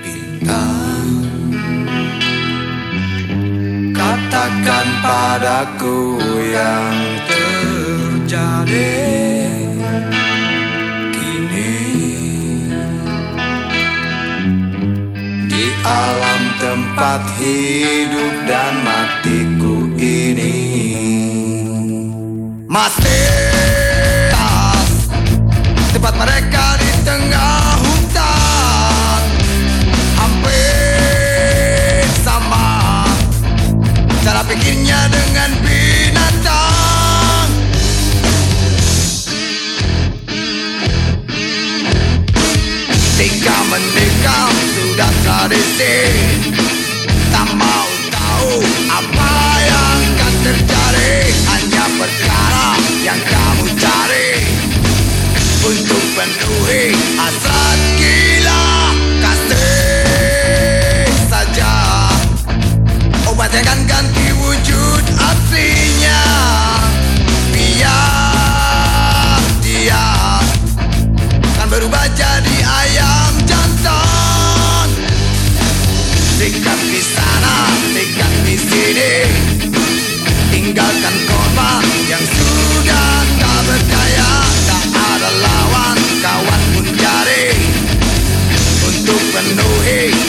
bintang. Katakan padaku yang terjadi Kini. Di alam tempat hidup dan matiku ini. Masih bikinnya dengan binatang. Tiga menikam sudah tradisi. Tak mau tahu apa hey.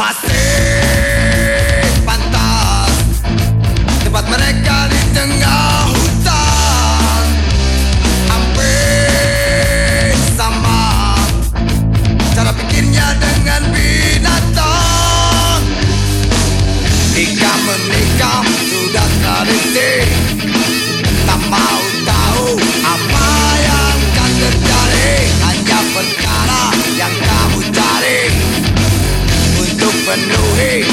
My never knew hey.